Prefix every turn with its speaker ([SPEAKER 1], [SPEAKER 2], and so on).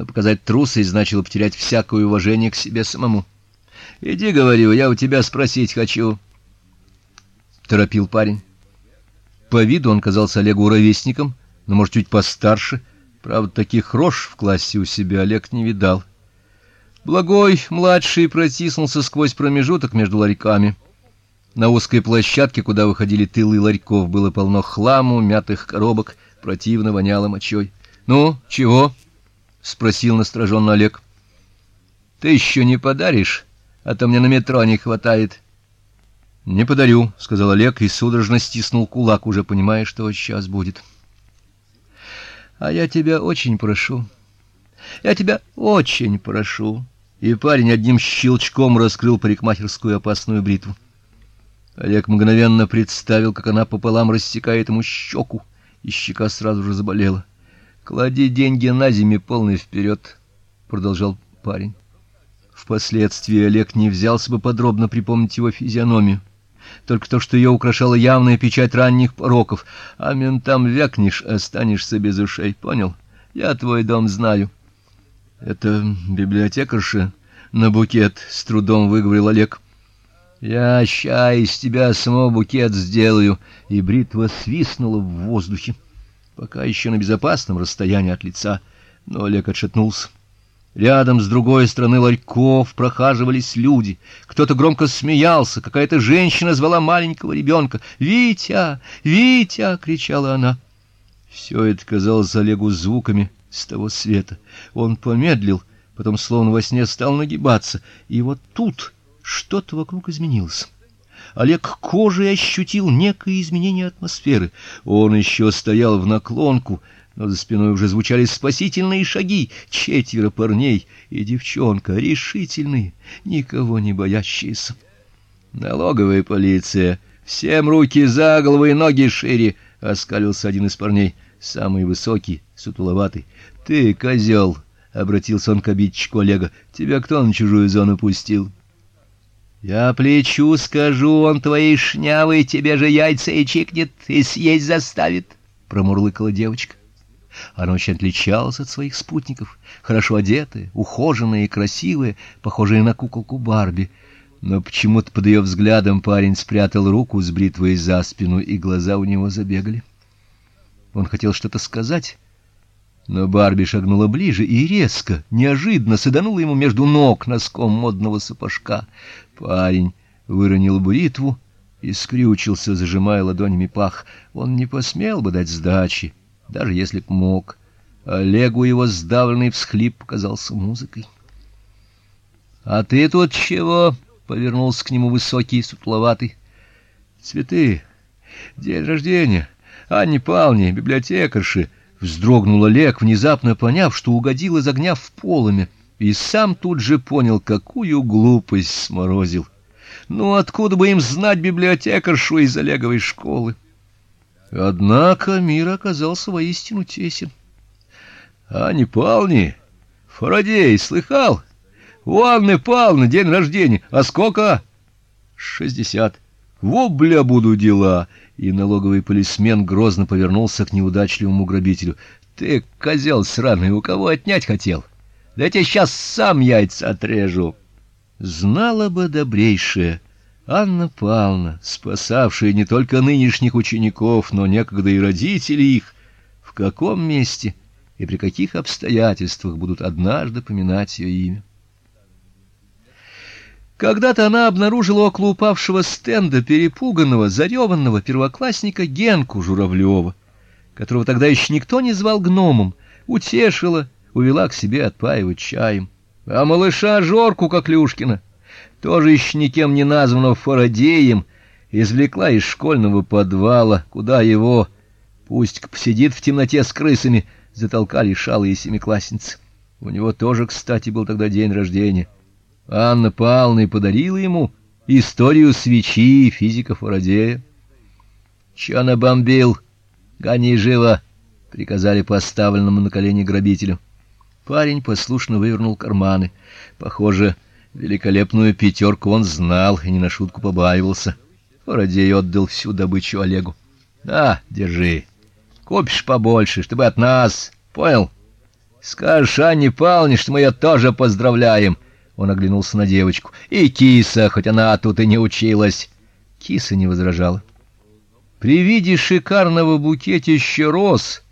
[SPEAKER 1] но показать трусость значило потерять всякое уважение к себе самому. Иди, говорю, я у тебя спросить хочу, торопил парень. По виду он казался Олегу ровесником, но может чуть постарше. Правда, таких рож в классе у себя Олег не видал. Благой младший протиснулся сквозь промежуток между ларьками. На узкой площадке, куда выходили тылы ларьков, было полно хламу, мятых коробок, противно воняло мочой. "Ну, чего?" Спросил настороженно Олег. "Ты еще не подаришь, а то мне на метро не хватает". "Не подарю", сказал Олег и судорожно стиснул кулак, уже понимая, что сейчас будет. "А я тебя очень прошу. Я тебя очень прошу". И парень одним щелчком раскрыл парикмахерскую опасную бритву. Олег мгновенно представил, как она пополам рассекает ему щеку, и щека сразу же заболела. Клади деньги на зиме полный вперед», — продолжал парень. Впоследствии Олег не взялся бы подробно припомнить его физиономию. Только то, что ее украшала явная печать ранних пороков, а ментам вякнешь, останешься без ушей, понял? Я твой дом знаю. Это библиотекарша на букет, с трудом выговорил Олег. Я ща из тебя самого букет сделаю, и бритва свистнула в воздухе, пока еще на безопасном расстоянии от лица, но Олег отшатнулся. Рядом с другой стороны ларьков прохаживались люди. Кто-то громко смеялся, какая-то женщина звала маленького ребенка. "Витя! Витя!" кричала она. Все это казалось Олегу звуками с того света. Он помедлил, потом словно во сне стал нагибаться, и вот тут что-то вокруг изменилось. Олег кожей ощутил некое изменение атмосферы. Он еще стоял в наклонку, но за спиной уже звучали спасительные шаги, четверо парней и девчонка, решительные, никого не боящиеся. Налоговая полиция, всем руки за голову и ноги шире, оскалился один из парней, самый высокий, сутуловатый. Ты козел, обратился он к обидчику Олега. Тебя кто на чужую зону пустил? Я плечу скажу, он твоей шнявой тебе же яйца и чикнет, и съесть заставит, промурлыкала девочка. Она очень отличалась от своих спутников, хорошо одетая, ухоженная и красивая, похожая на куколку Барби. Но почему-то под ее взглядом парень спрятал руку с бритвой за спину, и глаза у него забегали. Он хотел что-то сказать, но Барби шагнула ближе и резко, неожиданно саданула ему между ног носком модного сапожка. Парень выронил бритву и скрючился, зажимая ладонями пах. Он не посмел бы дать сдачи, даже если б мог. Олегу его сдавленный всхлип показался музыкой. А ты тут чего? повернулся к нему высокий, сутловатый. Цветы. День рождения. Анне Павловне, библиотекарши вздрогнул Олег, внезапно поняв, что угодил из огня в полымя, и сам тут же понял, какую глупость сморозил. Ну откуда бы им знать библиотекаршу из Олеговой школы? Однако мир оказался воистину тесен. А не Павловне, Фарадей, слыхал? У Анны день рождения. А сколько? Шестьдесят. Во, бля, буду дела и налоговый полисмен грозно повернулся к неудачливому грабителю. Ты козел сраный, у кого отнять хотел? Да я тебе сейчас сам яйца отрежу. Знала бы добрейшая Анна Павловна, спасавшая не только нынешних учеников, но некогда и родителей их, в каком месте и при каких обстоятельствах будут однажды поминать ее имя. Когда-то она обнаружила около упавшего стенда перепуганного, зареванного первоклассника Генку Журавлева, которого тогда еще никто не звал гномом, утешила, увела к себе отпаивать чаем. А малыша Жорку Коклюшкина, тоже еще никем не названного Фарадеем, извлекла из школьного подвала, куда его, пусть посидит в темноте с крысами, затолкали шалые семиклассницы. У него тоже, кстати, был тогда день рождения. Анна Павловна подарила ему историю свечи физика Фарадея. Чё набомбил? Гони живо, приказали поставленному на колени грабителю. Парень послушно вывернул карманы. Похоже, великолепную пятерку он знал и не на шутку побаивался. Фарадей отдал всю добычу Олегу. "Да, держи. Купишь побольше, чтобы от нас, понял? Скажешь Анне Павловне, что мы ее тоже поздравляем. Он оглянулся на девочку. И киса, хоть она тут и не училась. Киса не возражала. При виде шикарного букетища роз